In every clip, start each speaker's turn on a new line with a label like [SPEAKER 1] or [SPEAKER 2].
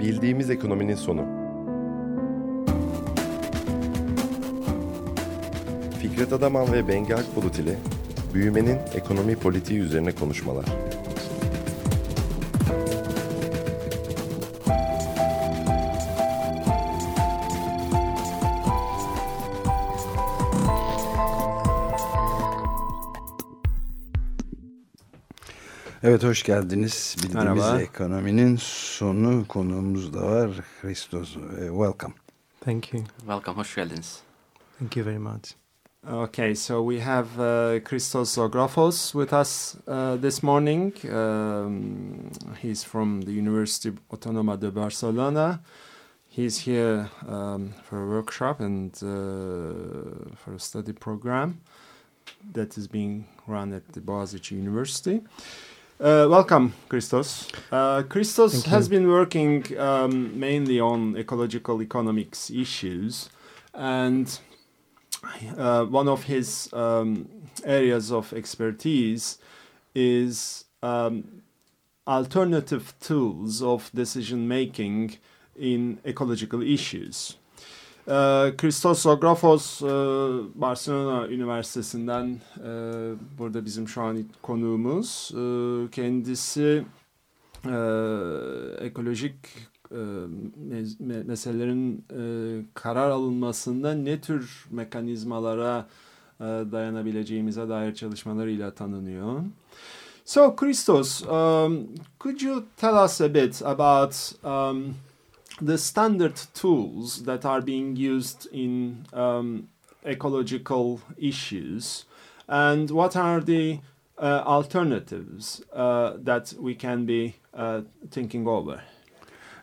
[SPEAKER 1] Bildiğimiz ekonominin sonu. Fikret Adaman ve Bengi Akbulut ile büyümenin ekonomi politiği üzerine konuşmalar.
[SPEAKER 2] Evet hoş geldiniz. Bildiğimiz
[SPEAKER 3] Merhaba.
[SPEAKER 2] ekonominin sonu konuğumuz da var. Christos, welcome.
[SPEAKER 4] Thank you.
[SPEAKER 5] Welcome, hoş geldiniz.
[SPEAKER 4] Thank you very much.
[SPEAKER 3] Okay, so we have uh, Christos Zografos with us uh, this morning. Um, he's from the University Autónoma de Barcelona. He's here um, for a workshop and uh, for a study program that is being run at the Boğaziçi University. Uh, welcome, Christos. Uh, Christos
[SPEAKER 4] Thank
[SPEAKER 3] has
[SPEAKER 4] you.
[SPEAKER 3] been working um, mainly on ecological economics issues, and uh, one of his um, areas of expertise is um, alternative tools of decision making in ecological issues. Ee, Christos Zografos e, Barcelona Üniversitesi'nden e, burada bizim şu an konuğumuz. E, kendisi e, ekolojik e, me- me- meselelerin e, karar alınmasında ne tür mekanizmalara e, dayanabileceğimize dair çalışmalarıyla tanınıyor. So, Christos, um, could you tell us a bit about um, the standard tools that are being used in um, ecological issues and what are the uh, alternatives uh, that we can be uh, thinking over?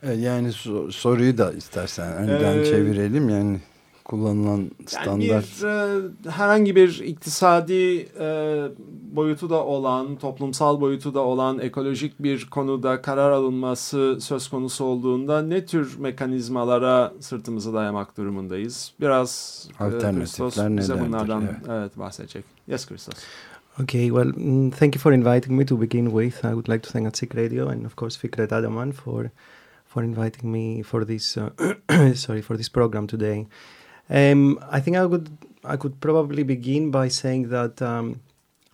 [SPEAKER 2] Eh, Yani so- soruyu da istersen önden
[SPEAKER 3] Ee,
[SPEAKER 2] çevirelim. Yani kullanılan
[SPEAKER 3] Yani
[SPEAKER 2] standart.
[SPEAKER 3] bir e, herhangi bir iktisadi e, boyutu da olan, toplumsal boyutu da olan ekolojik bir konuda karar alınması söz konusu olduğunda ne tür mekanizmalara sırtımızı dayamak durumundayız? Biraz e,
[SPEAKER 2] Alternatifler
[SPEAKER 3] Christos bize bunlardan
[SPEAKER 2] Evet.
[SPEAKER 3] evet. bahsedecek. Yes, Christos.
[SPEAKER 4] Okay, well, mm, thank you for inviting me to begin with. I would like to thank Atsik Radio and, of course, Fikret Adaman for for inviting me for this uh, sorry for this program today. Um, I think I would I could probably begin by saying that um,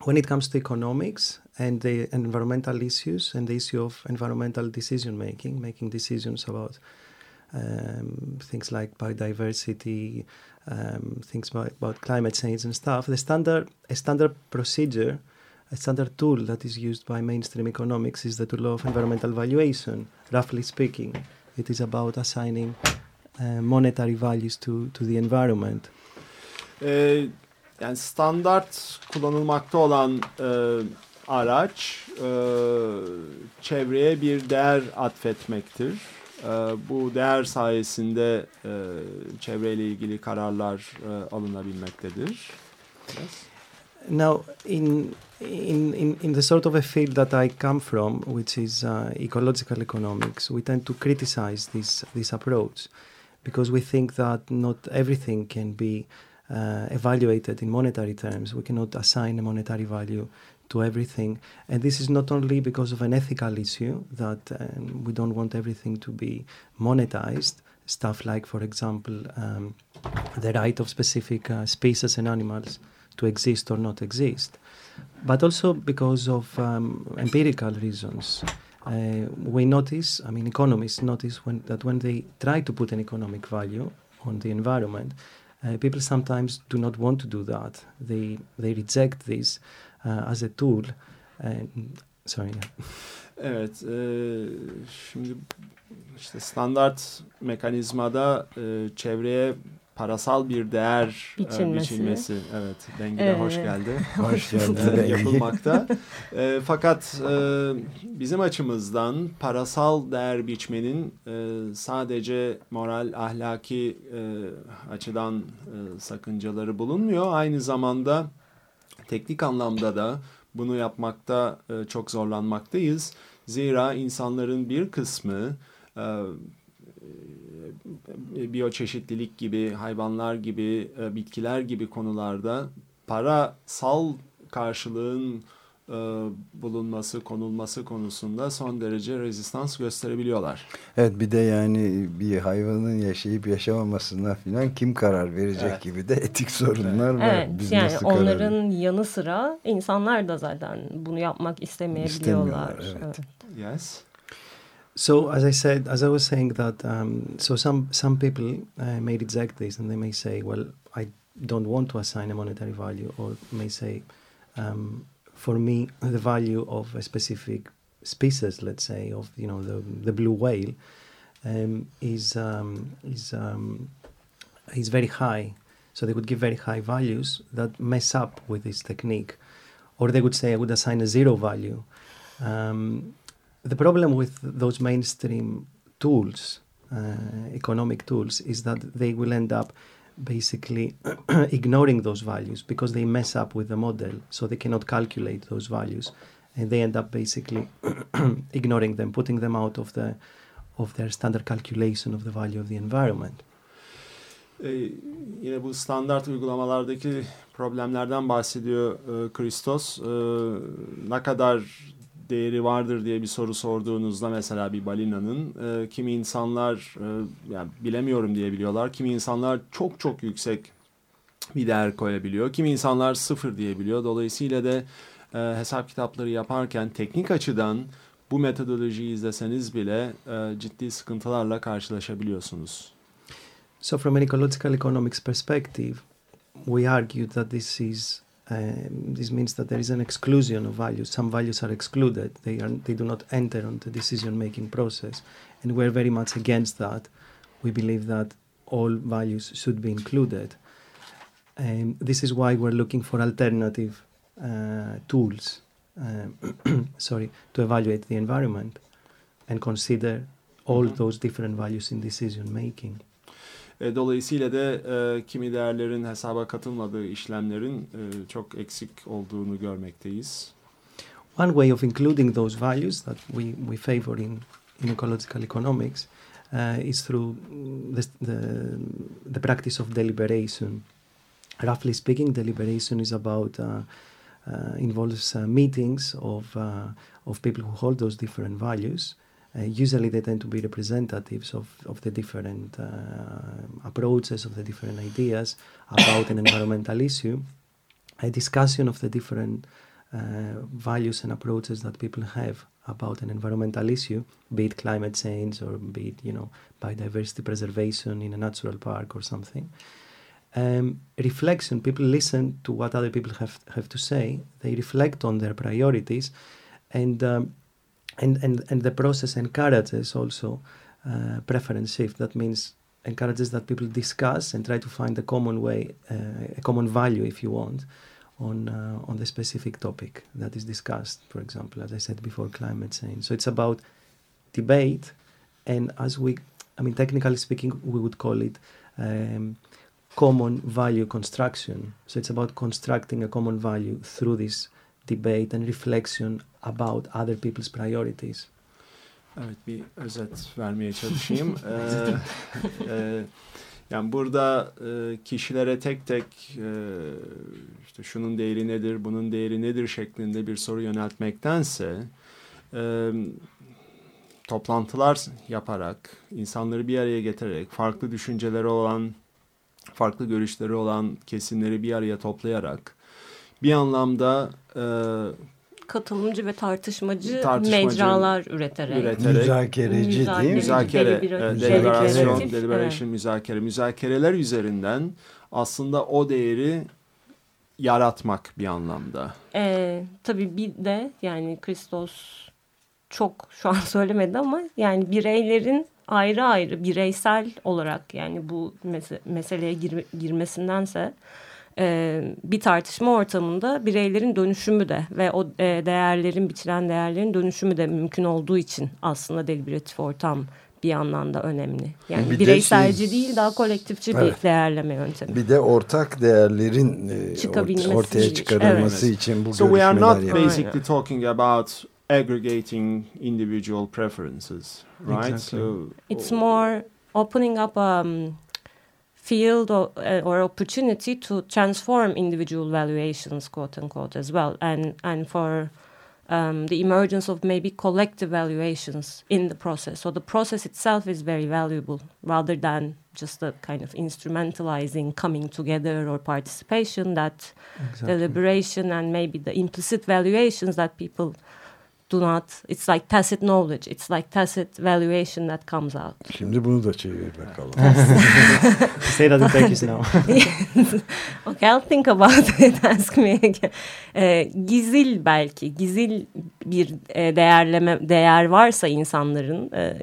[SPEAKER 4] when it comes to economics and the environmental issues and the issue of environmental decision making, making decisions about um, things like biodiversity, um, things about, about climate change and stuff. The standard a standard procedure, a standard tool that is used by mainstream economics is the tool of environmental valuation. Roughly speaking, it is about assigning monetary values to to the environment.
[SPEAKER 3] Ee, yani standart kullanılmakta olan e, araç e, çevreye bir değer atfetmektir. E, bu değer sayesinde e, çevreyle ilgili kararlar e, alınabilmektedir. Yes.
[SPEAKER 4] Now, in, in, in, in the sort of a field that I come from, which is uh, ecological economics, we tend to criticize this, this approach because we think that not everything can be uh, evaluated in monetary terms. We cannot assign a monetary value to everything. And this is not only because of an ethical issue that um, we don't want everything to be monetized, stuff like, for example, um, the right of specific uh, species and animals to exist or not exist, but also because of um, empirical reasons. Uh, we notice, I mean, economists notice when, that when they try to put an economic value on the environment, uh, people sometimes do not want to do that. They they reject this uh, as a tool. And sorry.
[SPEAKER 3] Evet, e, şimdi işte standart mekanizmada e, çevreye parasal bir değer e,
[SPEAKER 6] Biçilmesi.
[SPEAKER 3] biçilmesi. Evet, Bengi de hoş
[SPEAKER 6] Ee,
[SPEAKER 3] geldi.
[SPEAKER 2] Hoş Bengi.
[SPEAKER 3] yapılmakta. E, fakat e, bizim açımızdan parasal değer biçmenin e, sadece moral, ahlaki e, açıdan e, sakıncaları bulunmuyor. Aynı zamanda teknik anlamda da bunu yapmakta e, çok zorlanmaktayız. Zira insanların bir kısmı e, biyoçeşitlilik gibi, hayvanlar gibi, e, bitkiler gibi konularda parasal karşılığın e, bulunması, konulması konusunda son derece rezistans gösterebiliyorlar.
[SPEAKER 2] Evet bir de yani bir hayvanın yaşayıp yaşamamasına falan kim karar verecek
[SPEAKER 3] Evet.
[SPEAKER 2] gibi de etik sorunlar var.
[SPEAKER 5] Evet
[SPEAKER 2] Biz
[SPEAKER 5] yani
[SPEAKER 2] nasıl karar
[SPEAKER 5] onların yanı sıra insanlar da zaten bunu yapmak istemeyebiliyorlar.
[SPEAKER 2] İstemiyorlar, evet.
[SPEAKER 3] Yes.
[SPEAKER 4] So as I said, as I was saying that, um, so some some people uh, may reject this and they may say, well, I don't want to assign a monetary value, or may say, um, for me, the value of a specific species, let's say, of you know the the blue whale, um, is um, is um, is very high. So they would give very high values that mess up with this technique, or they would say I would assign a zero value. Um, the problem with those mainstream tools, uh, economic tools, is that they will end up basically ignoring those values because they mess up with the model, so they cannot calculate those values, and they end up basically ignoring them, putting them out of the of their standard calculation of the value of the environment.
[SPEAKER 3] Ee, yine bu standart uygulamalardaki problemlerden bahsediyor e, Christos. Ee, ne kadar değeri vardır diye bir soru sorduğunuzda mesela bir balinanın e, kimi insanlar e, yani bilemiyorum diyebiliyorlar. Kimi insanlar çok çok yüksek bir değer koyabiliyor. Kimi insanlar sıfır diyebiliyor. Dolayısıyla da e, hesap kitapları yaparken teknik açıdan bu metodolojiyi izleseniz bile e, ciddi sıkıntılarla karşılaşabiliyorsunuz.
[SPEAKER 4] So, from an ecological economics perspective, we argue that this is um, this means that there is an exclusion of values. Some values are excluded; they are they do not enter on the decision-making process, and we're very much against that. We believe that all values should be included. Um, this is why we're looking for alternative uh, tools, um, sorry, to evaluate the environment and consider all
[SPEAKER 3] Mhm.
[SPEAKER 4] those different values in decision-making.
[SPEAKER 3] E, Dolayısıyla da e, kimi değerlerin hesaba katılmadığı işlemlerin e, çok eksik olduğunu görmekteyiz.
[SPEAKER 4] One way of including those values that we, we favor in, in ecological economics uh, is through the, the, the practice of deliberation. Roughly speaking, deliberation is about uh, uh, involves uh, meetings of uh, of people who hold those different values. Uh, usually, they tend to be representatives of, of the different uh, approaches, of the different ideas about an environmental issue. A discussion of the different uh, values and approaches that people have about an environmental issue, be it climate change or be it you know biodiversity preservation in a natural park or something. Um, reflection, people listen to what other people have have to say. They reflect on their priorities, and um, and and and the process encourages also uh, preference shift. That means encourages that people discuss and try to find a common way, uh, a common value, if you want, on uh, on the specific topic that is discussed. For example, as I said before, climate change. So it's about debate, and as we, I mean, technically speaking, we would call it. Um, common value construction. So it's about constructing a common value through this debate and reflection about other people's priorities.
[SPEAKER 3] Evet bir özet vermeye çalışayım. Ee, e, yani burada e, kişilere tek tek e, işte şunun değeri nedir, bunun değeri nedir şeklinde bir soru yöneltmektense e, toplantılar yaparak, insanları bir araya getirerek, farklı düşünceleri olan, farklı görüşleri olan kesimleri bir araya toplayarak bir anlamda e,
[SPEAKER 5] Katılımcı ve tartışmacı,
[SPEAKER 3] Tartışmacı
[SPEAKER 5] mecralar üreterek.
[SPEAKER 3] üreterek
[SPEAKER 2] Müzakereci değil mi?
[SPEAKER 3] müzakere, e, deliberasyon, deliberation, müzakere, müzakereler üzerinden aslında o değeri yaratmak bir anlamda.
[SPEAKER 5] Ee, tabii bir de yani Christos çok şu an söylemedi ama yani bireylerin ayrı ayrı bireysel olarak yani bu mese- meseleye gir- girmesindense e, bir tartışma ortamında bireylerin dönüşümü de ve o e, değerlerin biçilen değerlerin dönüşümü de mümkün olduğu için aslında deliberatif ortam bir yandan da önemli. Yani
[SPEAKER 2] Bir de
[SPEAKER 5] bireyselci
[SPEAKER 2] siz-
[SPEAKER 5] değil daha kolektifçi
[SPEAKER 2] Evet.
[SPEAKER 5] bir değerleme yöntemi.
[SPEAKER 2] Bir de ortak değerlerin e, ortaya çıkarılması
[SPEAKER 3] Evet.
[SPEAKER 2] için bu
[SPEAKER 3] So we are not
[SPEAKER 2] görüşmeler yap-
[SPEAKER 3] basically talking about aggregating individual preferences, right?
[SPEAKER 4] Exactly.
[SPEAKER 3] So
[SPEAKER 5] It's more opening up um, field or, uh, or opportunity to transform individual valuations, quote unquote, as well, and and for um, the emergence of maybe collective valuations in the process. So the process itself is very valuable rather than just a kind of instrumentalizing coming together or participation that
[SPEAKER 4] Exactly.
[SPEAKER 5] deliberation and maybe the implicit valuations that people do not it's like tacit knowledge it's like tacit valuation that comes out.
[SPEAKER 2] Şimdi bunu da çevir bakalım.
[SPEAKER 4] Say that in Turkish now.
[SPEAKER 5] okay I'll think about it. Ask me again. Ee, gizil belki gizil bir e, değerleme değer varsa insanların e,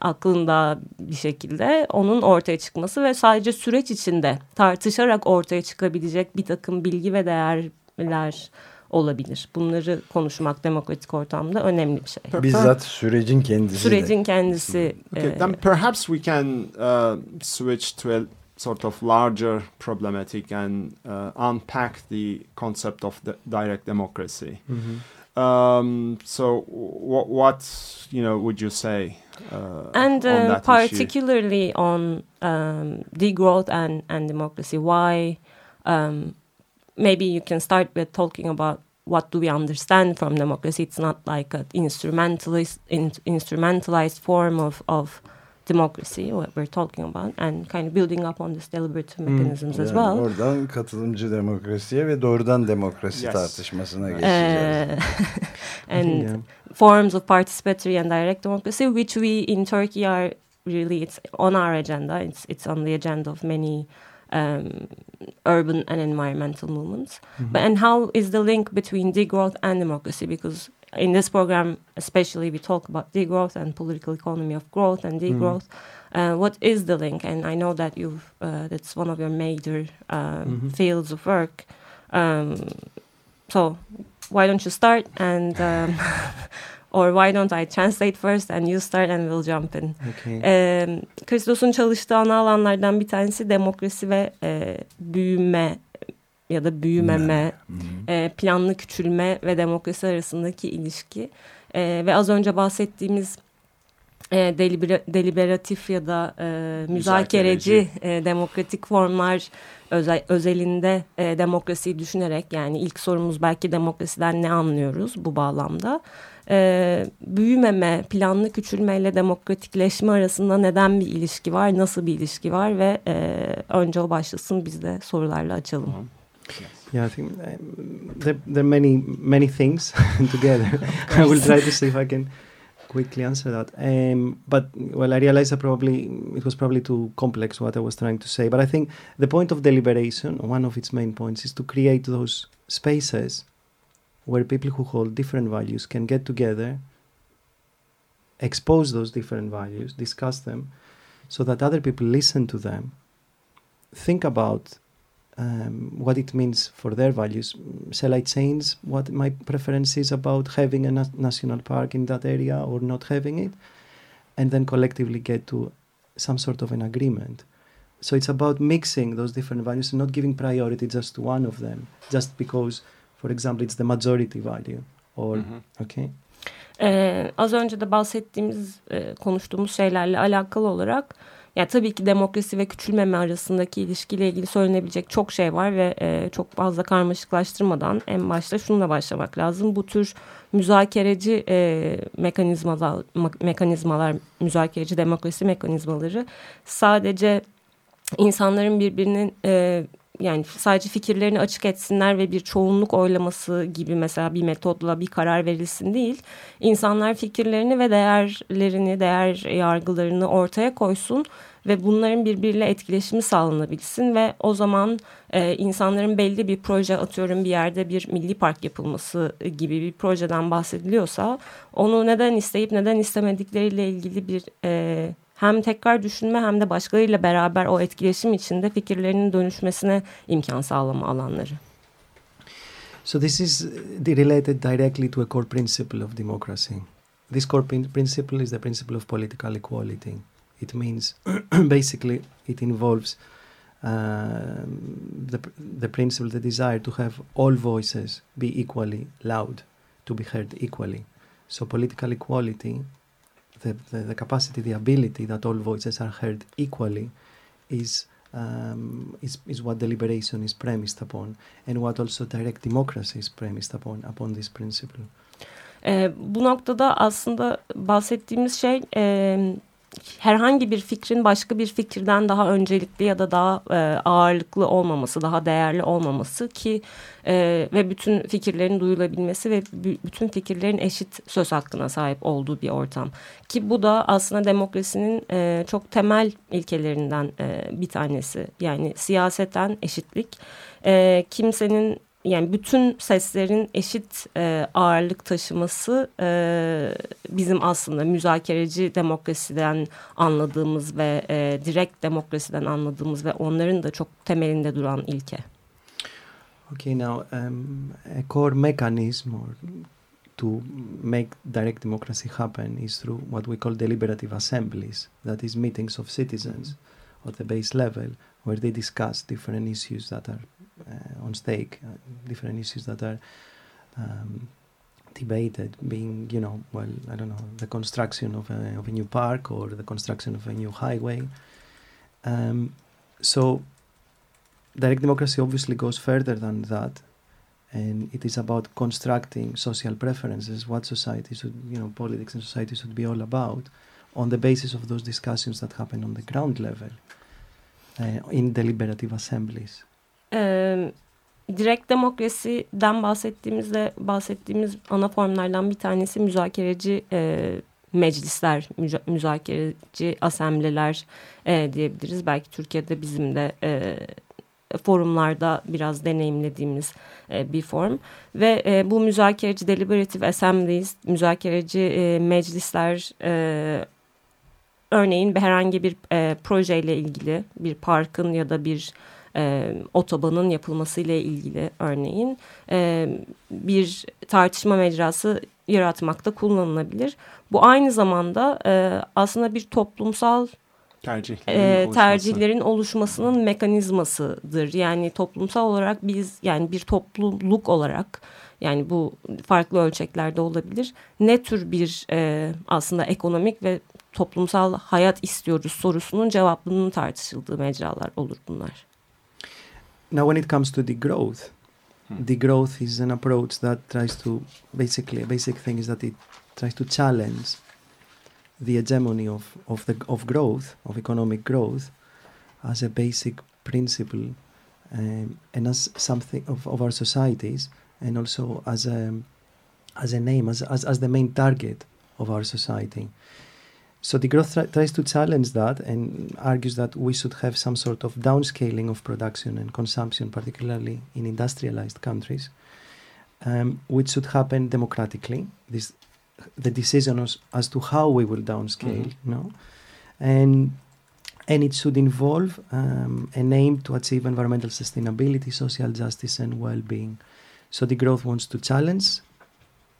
[SPEAKER 5] aklında bir şekilde onun ortaya çıkması ve sadece süreç içinde tartışarak ortaya çıkabilecek bir takım bilgi ve değerler olabilir. Bunları konuşmak demokratik ortamda önemli bir şey.
[SPEAKER 2] Bizzat sürecin kendisi de.
[SPEAKER 5] Sürecin kendisi
[SPEAKER 3] Okay,
[SPEAKER 5] e,
[SPEAKER 3] then perhaps we can uh, switch to a sort of larger problematic and uh, unpack the concept of the direct democracy. Um, so, what, what you know would you say? Uh,
[SPEAKER 5] and
[SPEAKER 3] on
[SPEAKER 5] uh,
[SPEAKER 3] issue?
[SPEAKER 5] particularly on um, degrowth and, and democracy. Why? Um, maybe you can start with talking about what do we understand from democracy. It's not like an instrumentalist, in, instrumentalized form of, of democracy, what we're talking about, and kind of building up on this deliberative mechanisms as
[SPEAKER 2] Yani
[SPEAKER 5] well.
[SPEAKER 2] Oradan katılımcı demokrasiye ve doğrudan demokrasi
[SPEAKER 3] Yes.
[SPEAKER 2] tartışmasına geçeceğiz.
[SPEAKER 5] Uh, and
[SPEAKER 4] Yeah.
[SPEAKER 5] forms of participatory and direct democracy, which we in Turkey are really it's on our agenda. It's it's on the agenda of many um, urban and environmental movements. But and how is the link between degrowth and democracy? Because in this program, especially, we talk about degrowth and political economy of growth and degrowth. Uh, what is the link? And I know that you've uh, that's one of your major um,
[SPEAKER 4] Mhm.
[SPEAKER 5] fields of work. Um, so why don't you start and um, or why don't I translate first and you start and we'll jump in.
[SPEAKER 4] Okay.
[SPEAKER 5] Ee, Christos'un çalıştığı ana alanlardan bir tanesi demokrasi ve e, büyüme ya da büyümeme, e, planlı küçülme ve demokrasi arasındaki ilişki. E, ve az önce bahsettiğimiz e, delibera- deliberatif ya da e, müzakereci e, demokratik formlar özel, özelinde e, demokrasiyi düşünerek yani ilk sorumuz belki demokrasiden ne anlıyoruz bu bağlamda. E, büyümeme, planlı küçülmeyle demokratikleşme arasında neden bir ilişki var, nasıl bir ilişki var ve e, önce o başlasın biz de sorularla açalım.
[SPEAKER 4] Yeah, I think um, there, there are many many things together. I will try to see if I can quickly answer that. Um, but well, I realize that probably it was probably too complex what I was trying to say. But I think the point of deliberation, one of its main points, is to create those spaces where people who hold different values can get together, expose those different values, discuss them, so that other people listen to them, think about um, what it means for their values. Mm, Shall I change what my preference is about having a na- national park in that area or not having it? And then collectively get to some sort of an agreement. So it's about mixing those different values and not giving priority just to one of them, just because, for example, it's the majority value. Or
[SPEAKER 3] Mhm.
[SPEAKER 4] okay,
[SPEAKER 5] Ee, az önce de bahsettiğimiz, e, konuştuğumuz şeylerle alakalı olarak yani tabii ki demokrasi ve küçülmeme arasındaki ilişkiyle ilgili söylenebilecek çok şey var ve e, çok fazla karmaşıklaştırmadan en başta şununla başlamak lazım. Bu tür müzakereci e, mekanizmalar, ma- mekanizmalar, müzakereci demokrasi mekanizmaları sadece insanların birbirinin e, yani sadece fikirlerini açık etsinler ve bir çoğunluk oylaması gibi mesela bir metodla bir karar verilsin değil. İnsanlar fikirlerini ve değerlerini, değer yargılarını ortaya koysun ve bunların birbiriyle etkileşimi sağlanabilsin ve o zaman e, insanların belli bir proje atıyorum bir yerde bir milli park yapılması gibi bir projeden bahsediliyorsa onu neden isteyip neden istemedikleriyle ilgili bir e, hem tekrar düşünme hem de başkalarıyla beraber o etkileşim içinde fikirlerinin dönüşmesine imkan sağlama alanları.
[SPEAKER 4] So this is uh, related directly to a core principle of democracy. This core prin- principle is the principle of political equality. It means basically it involves um, the the principle, the desire to have all voices be equally loud, to be heard equally. So political equality, the, the, the capacity, the ability that all voices are heard equally, is um, is, is what deliberation is premised upon, and what also direct democracy is premised upon upon this principle.
[SPEAKER 5] E, bu noktada aslında bahsettiğimiz şey e, herhangi bir fikrin başka bir fikirden daha öncelikli ya da daha e, ağırlıklı olmaması, daha değerli olmaması ki e, ve bütün fikirlerin duyulabilmesi ve bütün fikirlerin eşit söz hakkına sahip olduğu bir ortam. Ki bu da aslında demokrasinin e, çok temel ilkelerinden e, bir tanesi. Yani siyaseten eşitlik, e, kimsenin yani bütün seslerin eşit e, ağırlık taşıması e, bizim aslında müzakereci demokrasiden anladığımız ve e, direkt demokrasiden anladığımız ve onların da çok temelinde duran ilke.
[SPEAKER 4] Okay, now um, a core mechanism or to make direct democracy happen is through what we call deliberative assemblies, that is meetings of citizens at the base level where they discuss different issues that are on stake, uh, different issues that are um, debated, being, you know, well, I don't know, the construction of a, of a new park or the construction of a new highway. Um, so, direct democracy obviously goes further than that, and it is about constructing social preferences, what society should, you know, politics and society should be all about, on the basis of those discussions that happen on the ground level uh, in deliberative assemblies.
[SPEAKER 5] Ee, direkt demokrasiden bahsettiğimizde bahsettiğimiz ana formlardan bir tanesi müzakereci e, meclisler, müza müzakereci asembleler e, diyebiliriz. Belki Türkiye'de bizim de e, forumlarda biraz deneyimlediğimiz e, bir form ve e, bu müzakereci deliberative assemblies, müzakereci e, meclisler e, örneğin herhangi bir e, projeyle ilgili bir parkın ya da bir e, otobanın yapılması ile ilgili örneğin e, bir tartışma mecrası yaratmakta kullanılabilir. Bu aynı zamanda e, aslında bir toplumsal
[SPEAKER 3] tercihlerin,
[SPEAKER 5] e,
[SPEAKER 3] oluşması.
[SPEAKER 5] tercihlerin oluşmasının mekanizmasıdır. Yani toplumsal olarak biz yani bir topluluk olarak yani bu farklı ölçeklerde olabilir. Ne tür bir e, aslında ekonomik ve toplumsal hayat istiyoruz sorusunun cevaplının tartışıldığı mecralar olur bunlar.
[SPEAKER 4] Now, when it comes to degrowth, degrowth is an approach that tries to basically a basic thing is that it tries to challenge the hegemony of of the of growth of economic growth as a basic principle um, and as something of, of our societies and also as a as a name as, as, as the main target of our society. So the growth try, tries to challenge that and argues that we should have some sort of downscaling of production and consumption, particularly in industrialized countries, um, which should happen democratically. This, the decision as, as to how we will downscale, no, and and it should involve um, an aim to achieve environmental sustainability, social justice, and well-being. So the growth wants to challenge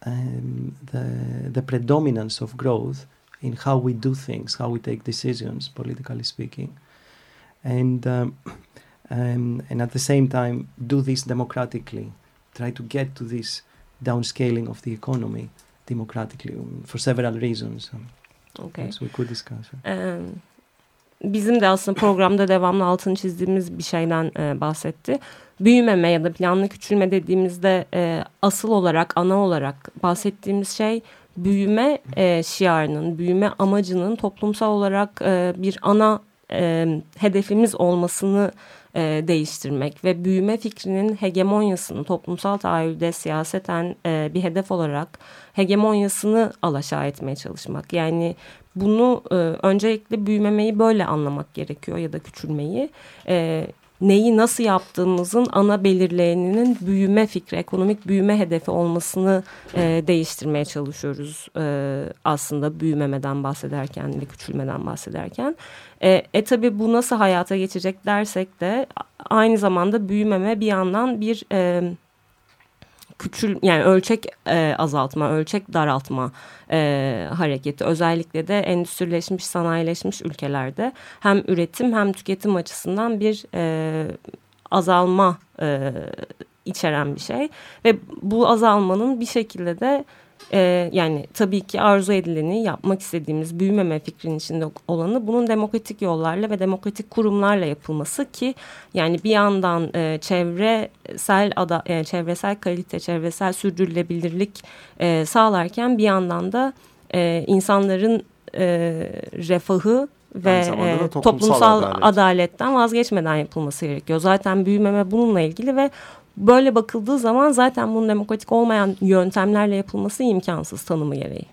[SPEAKER 4] um, the the predominance of growth in how we do things, how we take decisions, politically speaking, and um, um, and at the same time do this democratically. Try to get to this downscaling of the economy democratically um, for several reasons. Um,
[SPEAKER 5] Okay.
[SPEAKER 4] yes, we could discuss.
[SPEAKER 5] Ee, bizim de aslında programda devamlı altını çizdiğimiz bir şeyden e, bahsetti. Büyümeme ya da planlı küçülme dediğimizde e, asıl olarak, ana olarak bahsettiğimiz şey büyüme e, şiarının, büyüme amacının toplumsal olarak e, bir ana e, hedefimiz olmasını e, değiştirmek ve büyüme fikrinin hegemonyasını toplumsal tahayyülde siyaseten e, bir hedef olarak hegemonyasını alaşağı etmeye çalışmak. Yani bunu e, öncelikle büyümemeyi böyle anlamak gerekiyor ya da küçülmeyi. E, neyi nasıl yaptığımızın ana belirleyeninin büyüme fikri, ekonomik büyüme hedefi olmasını e, değiştirmeye çalışıyoruz e, aslında büyümemeden bahsederken ve küçülmeden bahsederken. E, e tabi bu nasıl hayata geçecek dersek de aynı zamanda büyümeme bir yandan bir... E, küçül yani ölçek e, azaltma, ölçek daraltma e, hareketi. Özellikle de endüstrileşmiş, sanayileşmiş ülkelerde hem üretim hem tüketim açısından bir e, azalma e, içeren bir şey. Ve bu azalmanın bir şekilde de e, yani tabii ki arzu edileni yapmak istediğimiz büyümeme fikrinin içinde olanı bunun demokratik yollarla ve demokratik kurumlarla yapılması ki yani bir yandan e, çevresel ada, e, çevresel kalite, çevresel sürdürülebilirlik e, sağlarken bir yandan da e, insanların e, refahı ve e,
[SPEAKER 3] toplumsal
[SPEAKER 5] toplumsal
[SPEAKER 3] adalet.
[SPEAKER 5] adaletten vazgeçmeden yapılması gerekiyor. Zaten büyümeme bununla ilgili ve böyle bakıldığı zaman zaten bunun demokratik olmayan yöntemlerle yapılması imkansız tanımı gereği.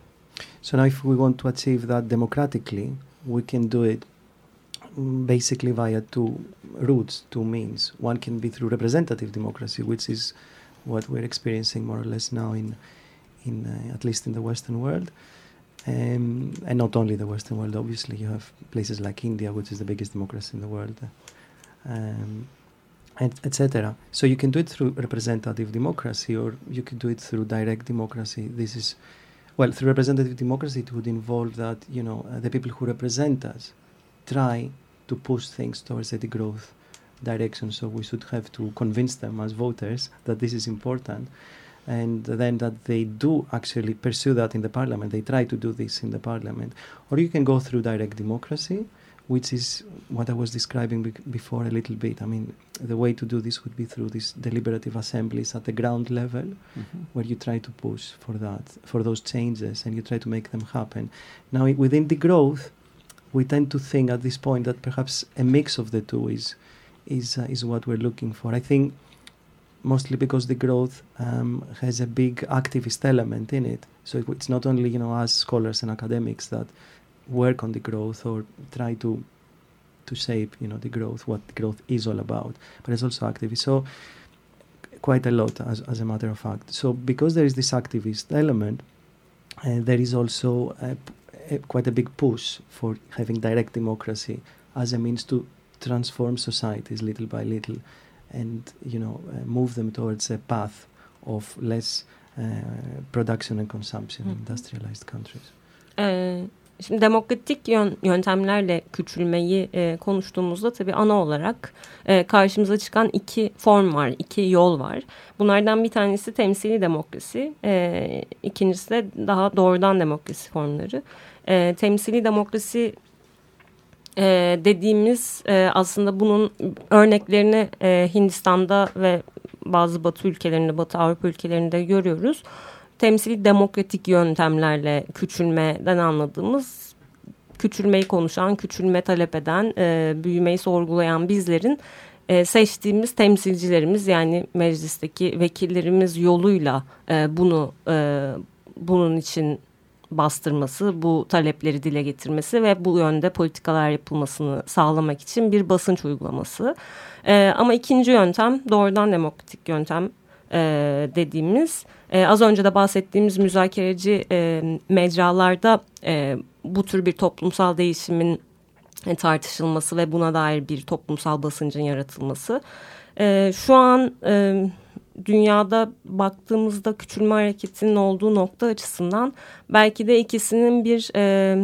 [SPEAKER 4] So now if we want to achieve that democratically, we can do it basically via two routes, two means. One can be through representative democracy, which is what we're experiencing more or less now in, in uh, at least in the Western world. Um, and not only the Western world, obviously, you have places like India, which is the biggest democracy in the world, um, etc. So you can do it through representative democracy, or you can do it through direct democracy. This is well, through representative democracy, it would involve that you know uh, the people who represent us try to push things towards the growth direction. So we should have to convince them as voters that this is important, and then that they do actually pursue that in the parliament. They try to do this in the parliament, or you can go through direct democracy, which is what I was describing bec before a little bit. I mean, the way to do this would be through these deliberative assemblies at the ground level where you try to push for that, for those changes, and you try to make them happen. Now, i- within the growth, we tend to think at this point that perhaps a mix of the two is is uh, is what we're looking for. I think mostly because the growth um, has a big activist element in it. So it, it's not only you know us scholars and academics that work on the growth or try to to shape you know the growth, what the growth is all about, but it's also activist. So quite a lot as, as a matter of fact. So because there is this activist element, uh, there is also a, a- quite a big push for having direct democracy as a means to transform societies little by little, and you know uh, move them towards a path of less uh, production and consumption in
[SPEAKER 5] Mhm.
[SPEAKER 4] industrialized countries.
[SPEAKER 5] Şimdi demokratik yön, yöntemlerle küçülmeyi e, konuştuğumuzda tabii ana olarak e, karşımıza çıkan iki form var, iki yol var. Bunlardan bir tanesi temsili demokrasi, e, ikincisi de daha doğrudan demokrasi formları. E, temsili demokrasi e, dediğimiz e, aslında bunun örneklerini e, Hindistan'da ve bazı Batı ülkelerinde, Batı Avrupa ülkelerinde görüyoruz. Temsili demokratik yöntemlerle küçülmeden anladığımız küçülmeyi konuşan, küçülme talep eden, e, büyümeyi sorgulayan bizlerin e, seçtiğimiz temsilcilerimiz yani meclisteki vekillerimiz yoluyla e, bunu e, bunun için bastırması, bu talepleri dile getirmesi ve bu yönde politikalar yapılmasını sağlamak için bir basınç uygulaması. E, ama ikinci yöntem doğrudan demokratik yöntem e, dediğimiz e, az önce de bahsettiğimiz müzakereci e, mecralarda e, bu tür bir toplumsal değişimin e, tartışılması ve buna dair bir toplumsal basıncın yaratılması. E, şu an e, dünyada baktığımızda küçülme hareketinin olduğu nokta açısından belki de ikisinin bir e,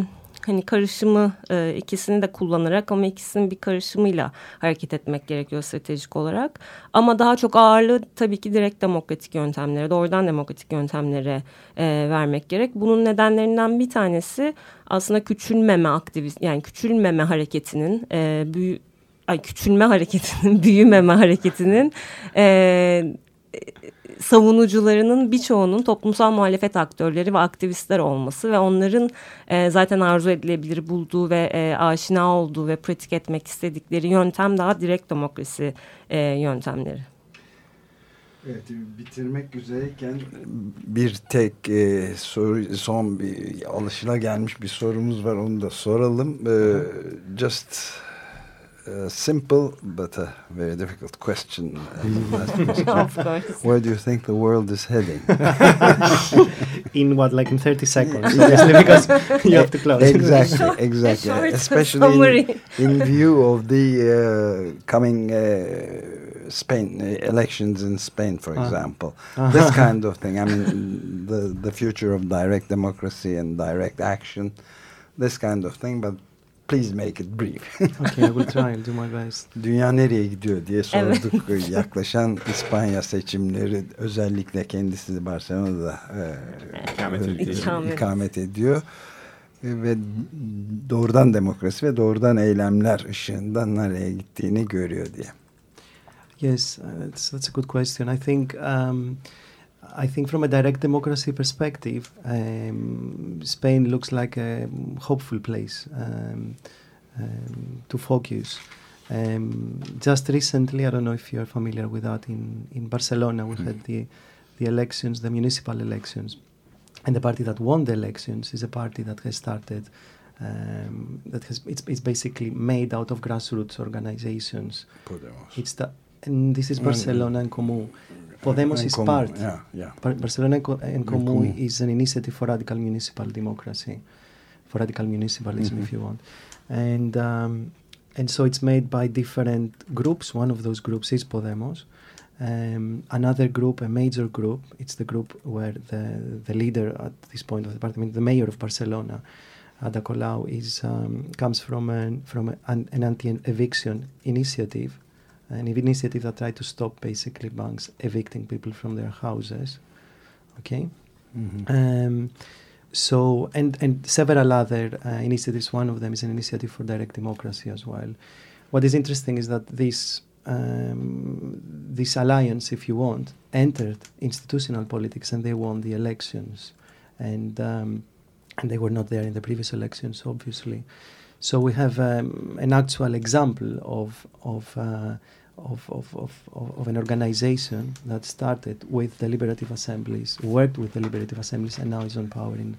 [SPEAKER 5] hani karışımı e, ikisini de kullanarak ama ikisinin bir karışımıyla hareket etmek gerekiyor stratejik olarak. Ama daha çok ağırlığı tabii ki direkt demokratik yöntemlere, doğrudan demokratik yöntemlere e, vermek gerek. Bunun nedenlerinden bir tanesi aslında küçülmeme aktivist yani küçülmeme hareketinin e, büyü ay küçülme hareketinin büyümeme hareketinin e, savunucularının birçoğunun toplumsal muhalefet aktörleri ve aktivistler olması ve onların e, zaten arzu edilebilir bulduğu ve e, aşina olduğu ve pratik etmek istedikleri yöntem daha direkt demokrasi e, yöntemleri.
[SPEAKER 2] Evet bitirmek üzereyken bir tek e, soru son bir alışılagelmiş bir sorumuz var onu da soralım. E, just a simple but a very difficult question.
[SPEAKER 5] of course.
[SPEAKER 2] Where do you think the world is heading?
[SPEAKER 4] In what, like in 30 seconds? Obviously, because you have to close.
[SPEAKER 2] exactly, exactly. Especially in, in view of the uh, coming uh, Spain uh, elections in Spain, for
[SPEAKER 4] Ah.
[SPEAKER 2] example. this kind of thing. I mean, the the future of direct democracy and direct action, this kind of thing. But please make it brief.
[SPEAKER 4] okay, I will try. I'll do my best.
[SPEAKER 2] Dünya nereye gidiyor diye sorduk. Yaklaşan İspanya seçimleri özellikle kendisi Barcelona'da e,
[SPEAKER 3] İkamet ediyor.
[SPEAKER 5] İkamet.
[SPEAKER 2] ikamet ediyor. E, Ve doğrudan demokrasi ve doğrudan eylemler ışığında nereye gittiğini görüyor diye.
[SPEAKER 4] Yes, uh, that's, that's a good question. I think um, I think from a direct democracy perspective, um, Spain looks like a hopeful place um, um, to focus. Um, just recently, I don't know if you're familiar with that. In in Barcelona, we had the the elections, the municipal elections, and the party that won the elections is a party that has started. Um, that has it's, it's basically made out of grassroots organizations.
[SPEAKER 2] Podemos.
[SPEAKER 4] It's the and this is
[SPEAKER 2] Mm.
[SPEAKER 4] Barcelona en Comú. Podemos is part.
[SPEAKER 2] yeah, yeah.
[SPEAKER 4] Bar- Barcelona en, Comú is an initiative for radical municipal democracy, for radical municipalism, if
[SPEAKER 2] Mhm.
[SPEAKER 4] you want, and um, and so it's made by different groups. One of those groups is Podemos. Um, another group, a major group, it's the group where the the leader at this point of the party, I mean, the mayor of Barcelona, Ada Colau, is um, comes from an from an, an anti-eviction initiative, an initiative that tried to stop basically banks evicting people from their houses. Okay.
[SPEAKER 2] Mhm.
[SPEAKER 4] Um, so and and several other uh, initiatives. One of them is an initiative for direct democracy as well. What is interesting is that this um, this alliance, if you want, entered institutional politics and they won the elections, and um, and they were not there in the previous elections, obviously. So we have um, an actual example of of. Uh, of, of, of, of an organization that started with deliberative assemblies, worked with deliberative assemblies, and now is on power in,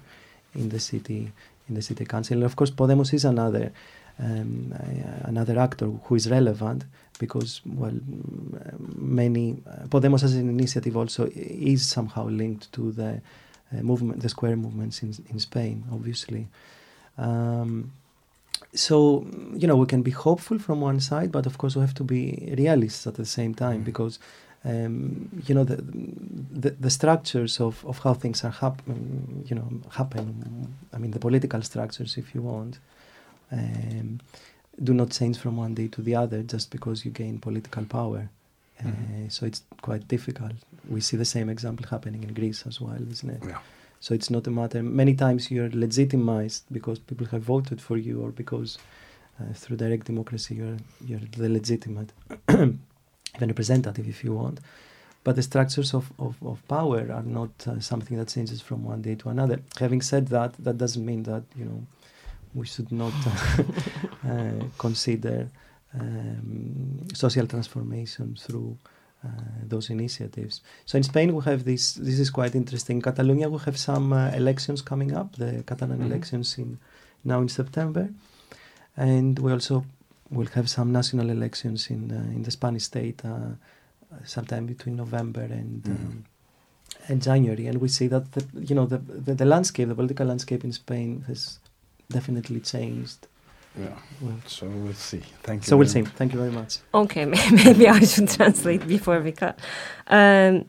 [SPEAKER 4] in the city in the city council. And of course, Podemos is another um, uh, another actor who is relevant because well, many uh, Podemos as an initiative also is somehow linked to the uh, movement, the square movements in in Spain, obviously. Um, so you know we can be hopeful from one side but of course we have to be realists at the same time
[SPEAKER 2] Mm.
[SPEAKER 4] because um, you know the, the the structures of, of how things are happen you know happen I mean the political structures if you want um, do not change from one day to the other just because you gain political power uh,
[SPEAKER 2] Mhm.
[SPEAKER 4] so it's quite difficult we see the same example happening in Greece as well isn't it
[SPEAKER 2] Yeah.
[SPEAKER 4] So it's not a matter. Many times you're legitimized because people have voted for you, or because uh, through direct democracy you're you're the legitimate, even representative, if you want. But the structures of, of, of power are not uh, something that changes from one day to another. Having said that, that doesn't mean that you know we should not uh, consider um, social transformation through those initiatives. So in Spain we have this. This is quite interesting. Catalonia we have some uh, elections coming up. The Catalan
[SPEAKER 2] Mhm.
[SPEAKER 4] elections in now in September, and we also will have some national elections in uh, in the Spanish state uh, sometime between November and.
[SPEAKER 2] Mhm.
[SPEAKER 4] Um, and January, and we see that the you know the, the the landscape, the political landscape in Spain has definitely changed.
[SPEAKER 2] Yeah.
[SPEAKER 4] Well,
[SPEAKER 2] So we'll see. Thank you.
[SPEAKER 4] so we'll see. Thank you very much.
[SPEAKER 5] Okay, maybe I should translate before we cut. Um,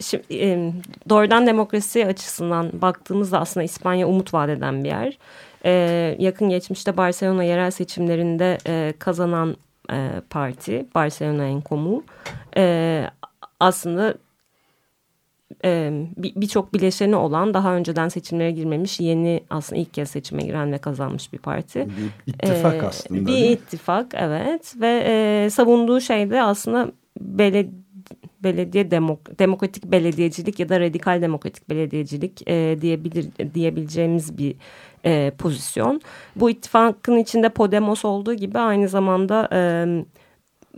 [SPEAKER 5] şimdi, em, doğrudan demokrasi açısından baktığımızda aslında İspanya umut vaat eden bir yer. Ee, yakın geçmişte Barcelona yerel seçimlerinde e, kazanan e, parti Barcelona en Comú e, aslında e, bir- birçok bileşeni olan daha önceden seçimlere girmemiş yeni aslında ilk kez seçime giren ve kazanmış bir parti.
[SPEAKER 2] Bir ittifak
[SPEAKER 5] Ee,
[SPEAKER 2] aslında.
[SPEAKER 5] Bir ittifak evet ve e, savunduğu şey de aslında bele, belediye demok, demokratik belediyecilik ya da radikal demokratik belediyecilik e, diyebilir diyebileceğimiz bir e, pozisyon. Bu ittifakın içinde Podemos olduğu gibi aynı zamanda e,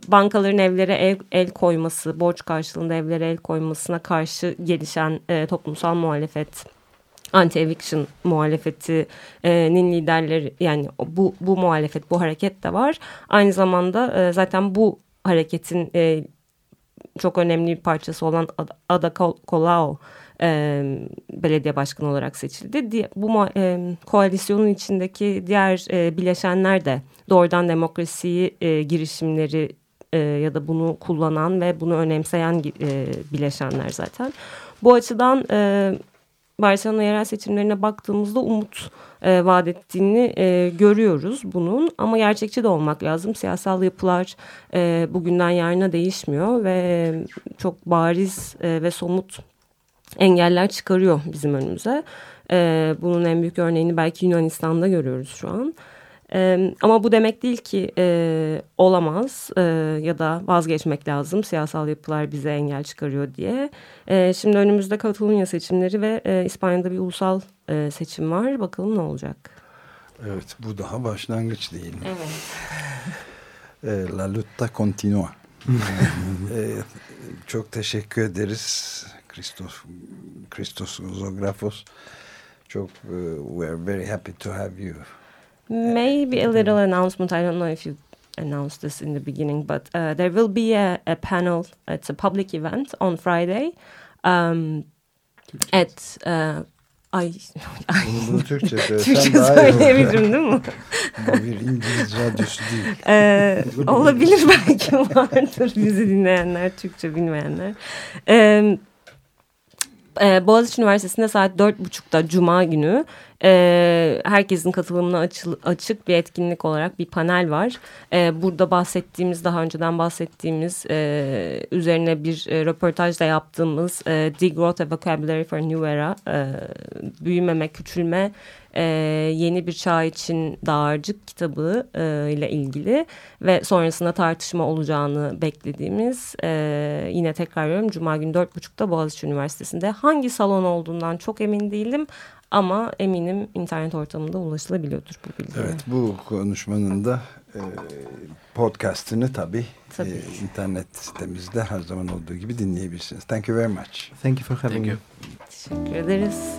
[SPEAKER 5] bankaların evlere el, el koyması, borç karşılığında evlere el koymasına karşı gelişen e, toplumsal muhalefet anti-eviction muhalefetinin liderleri yani bu, bu muhalefet bu hareket de var. Aynı zamanda e, zaten bu hareketin e, çok önemli bir parçası olan Ad- Ada Col- Colau e, belediye başkanı olarak seçildi. Di- Bu e, koalisyonun içindeki diğer e, bileşenler de doğrudan demokrasiyi e, girişimleri e, ya da bunu kullanan ve bunu önemseyen e, bileşenler zaten. Bu açıdan e, Barcelona yerel seçimlerine baktığımızda umut e, vaat ettiğini e, görüyoruz bunun. Ama gerçekçi de olmak lazım. Siyasal yapılar e, bugünden yarına değişmiyor ve çok bariz e, ve somut engeller çıkarıyor bizim önümüze. E, bunun en büyük örneğini belki Yunanistan'da görüyoruz şu an. Ama bu demek değil ki e, olamaz e, ya da vazgeçmek lazım siyasal yapılar bize engel çıkarıyor diye. E, şimdi önümüzde Katalunya seçimleri ve e, İspanya'da bir ulusal e, seçim var. Bakalım ne olacak.
[SPEAKER 2] Evet bu daha başlangıç değil mi?
[SPEAKER 5] Evet.
[SPEAKER 2] E, La Lutta Continua. e, çok teşekkür ederiz Christos, Christos Zografos. Çok uh, we are very happy to have you.
[SPEAKER 5] Maybe a little announcement. I don't know if you announced this in the beginning, but uh, there will be a, a panel. It's a public event on Friday um, at. Uh, ay,
[SPEAKER 2] Bunu, bunu Türkçe
[SPEAKER 5] Türkçe
[SPEAKER 2] söylesen
[SPEAKER 5] söyleyebilirim değil mi?
[SPEAKER 2] Bu bir İngiliz radyosu değil.
[SPEAKER 5] Ee, olabilir belki vardır bizi dinleyenler, Türkçe bilmeyenler. Ee, e, Boğaziçi Üniversitesi'nde saat dört buçukta Cuma günü e, herkesin katılımına açıl, açık bir etkinlik olarak bir panel var. E, burada bahsettiğimiz, daha önceden bahsettiğimiz e, üzerine bir e, röportaj da yaptığımız e, Degrowth a Vocabulary for New Era, e, büyümeme, küçülme, e, yeni bir çağ için dağarcık kitabı e, ile ilgili ve sonrasında tartışma olacağını beklediğimiz e, yine tekrarlıyorum Cuma günü dört buçukta Boğaziçi Üniversitesi'nde hangi salon olduğundan çok emin değilim ama eminim internet ortamında ulaşılabiliyordur bu bilgiler.
[SPEAKER 2] Evet bu konuşmanın da e, podcastını tabii,
[SPEAKER 5] Tabii.
[SPEAKER 2] E, internet sitemizde her zaman olduğu gibi dinleyebilirsiniz. Thank you very much.
[SPEAKER 4] Thank you for having me.
[SPEAKER 5] Teşekkür ederiz.